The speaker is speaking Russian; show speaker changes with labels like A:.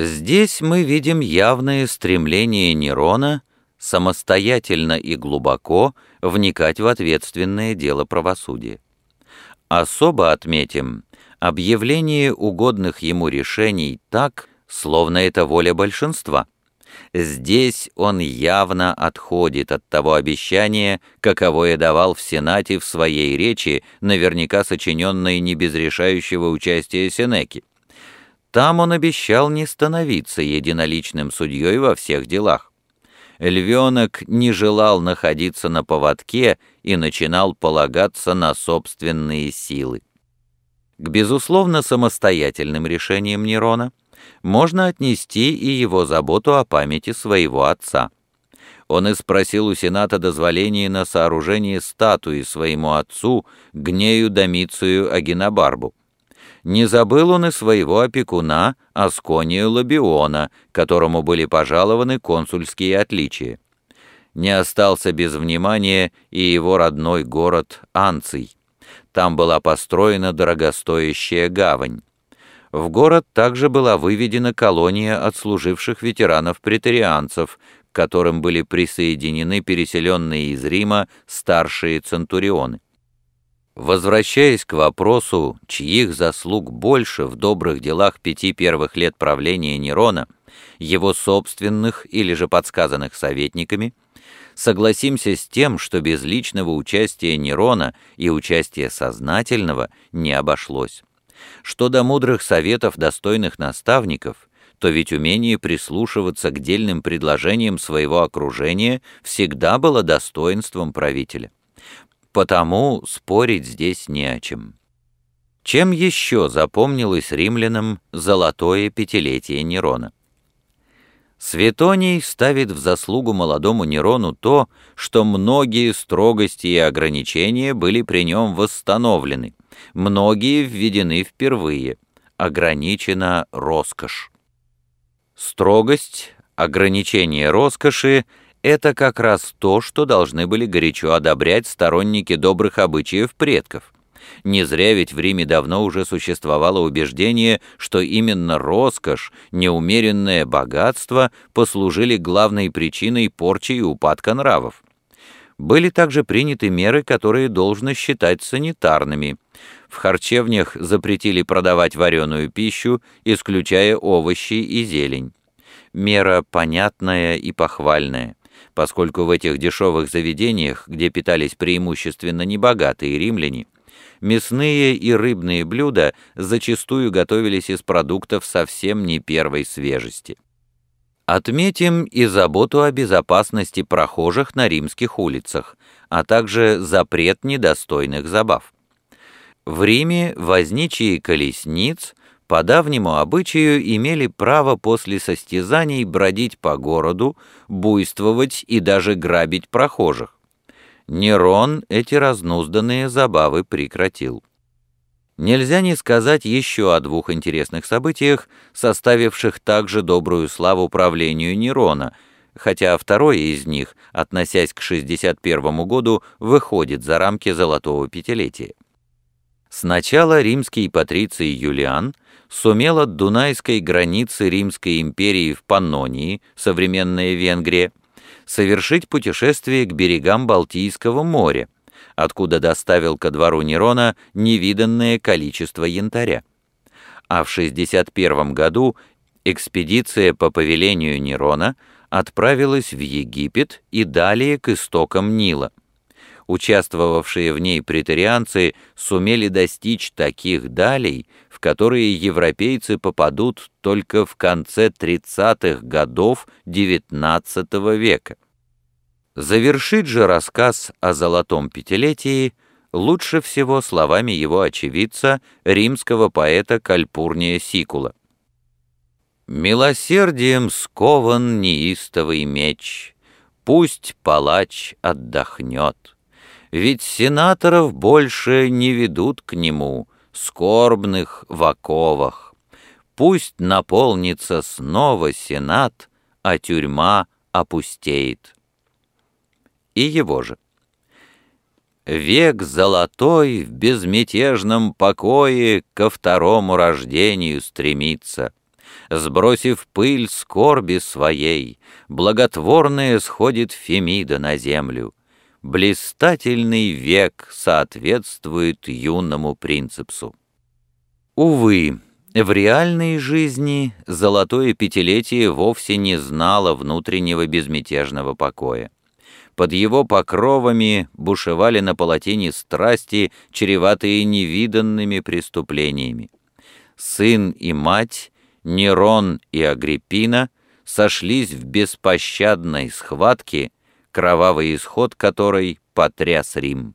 A: Здесь мы видим явное стремление Нерона самостоятельно и глубоко вникать в ответственное дело правосудия. Особо отметим объявление угодных ему решений так, словно это воля большинства. Здесь он явно отходит от того обещания, каковое давал в Сенате в своей речи, наверняка сочиненной не без решающего участия Сенеки. Там он обещал не становиться единоличным судьей во всех делах. Львенок не желал находиться на поводке и начинал полагаться на собственные силы. К безусловно самостоятельным решениям Нерона можно отнести и его заботу о памяти своего отца. Он и спросил у Сената дозволения на сооружение статуи своему отцу, Гнею Домицию Агинабарбу. Не забыл он и своего опекуна Асконию Лабиона, которому были пожалованы консульские отличия. Не остался без внимания и его родной город Анций. Там была построена дорогостоящая гавань. В город также была выведена колония отслуживших ветеранов-претарианцев, к которым были присоединены переселенные из Рима старшие центурионы. Возвращаясь к вопросу, чьих заслуг больше в добрых делах пяти первых лет правления Нерона, его собственных или же подсказанных советниками, согласимся с тем, что без личного участия Нерона и участия сознательного не обошлось. Что до мудрых советов достойных наставников, то ведь умение прислушиваться к дельным предложениям своего окружения всегда было достоинством правителя потому спорить здесь не о чем. Чем еще запомнилось римлянам золотое пятилетие Нерона? Светоний ставит в заслугу молодому Нерону то, что многие строгости и ограничения были при нем восстановлены, многие введены впервые, ограничена роскошь. Строгость, ограничение роскоши это как раз то, что должны были горячо одобрять сторонники добрых обычаев предков. Не зря ведь в Риме давно уже существовало убеждение, что именно роскошь, неумеренное богатство послужили главной причиной порчи и упадка нравов. Были также приняты меры, которые должно считать санитарными. В харчевнях запретили продавать вареную пищу, исключая овощи и зелень. Мера понятная и похвальная поскольку в этих дешевых заведениях, где питались преимущественно небогатые римляне, мясные и рыбные блюда зачастую готовились из продуктов совсем не первой свежести. Отметим и заботу о безопасности прохожих на римских улицах, а также запрет недостойных забав. В Риме возничие колесниц по давнему обычаю имели право после состязаний бродить по городу, буйствовать и даже грабить прохожих. Нерон эти разнузданные забавы прекратил. Нельзя не сказать еще о двух интересных событиях, составивших также добрую славу правлению Нерона, хотя второе из них, относясь к 61 году, выходит за рамки Золотого Пятилетия. Сначала римский патриций Юлиан – сумел от Дунайской границы Римской империи в Паннонии, современная Венгрия, совершить путешествие к берегам Балтийского моря, откуда доставил ко двору Нерона невиданное количество янтаря. А в 61 году экспедиция по повелению Нерона отправилась в Египет и далее к истокам Нила. Участвовавшие в ней претарианцы сумели достичь таких далей, в которые европейцы попадут только в конце 30-х годов XIX века. Завершить же рассказ о Золотом Пятилетии лучше всего словами его очевидца, римского поэта Кальпурния Сикула. «Милосердием скован неистовый меч, пусть палач отдохнет, ведь сенаторов больше не ведут к нему, скорбных в оковах. Пусть наполнится снова сенат, а тюрьма опустеет. И его же. Век золотой в безмятежном покое ко второму рождению стремится. Сбросив пыль скорби своей, Благотворная сходит Фемида на землю. Блистательный век соответствует юному принципсу. Увы, в реальной жизни золотое пятилетие вовсе не знало внутреннего безмятежного покоя. Под его покровами бушевали на полотене страсти, чреватые невиданными преступлениями. Сын и мать, Нерон и Агриппина сошлись в беспощадной схватке, кровавый исход которой потряс Рим.